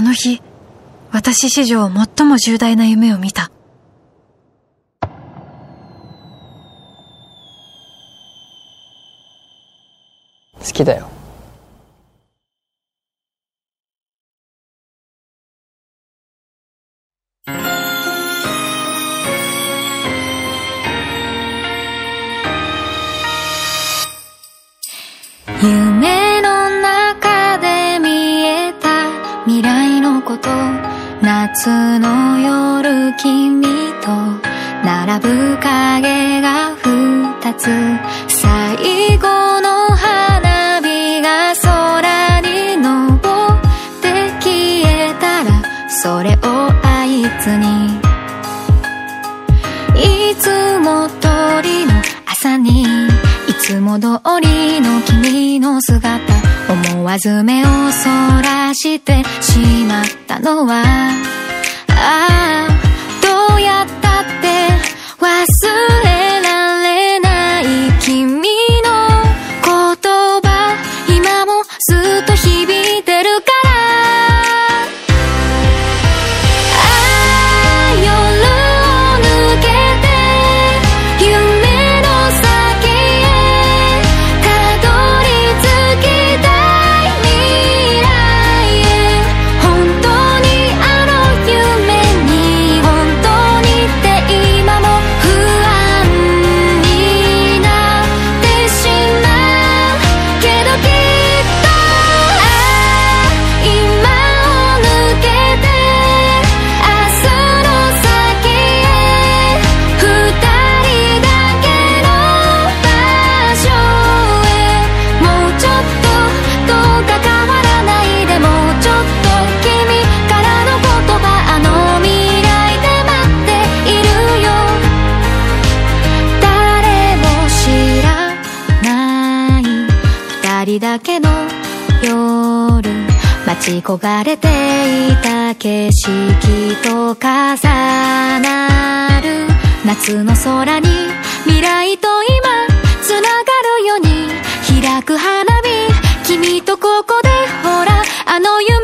あの日、私史上最も重大な夢を見た。好きだよ夢こと夏の夜君と並ぶ影が二つ。最後の花火が空に昇って消えたらそれをあいつに。いつも通りの朝にいつも通りの君の姿。思わず目をそらしてしまったのは二人だけの夜待ち焦がれていた景色と重なる夏の空に未来と今つながるように開く花火君とここでほらあの夢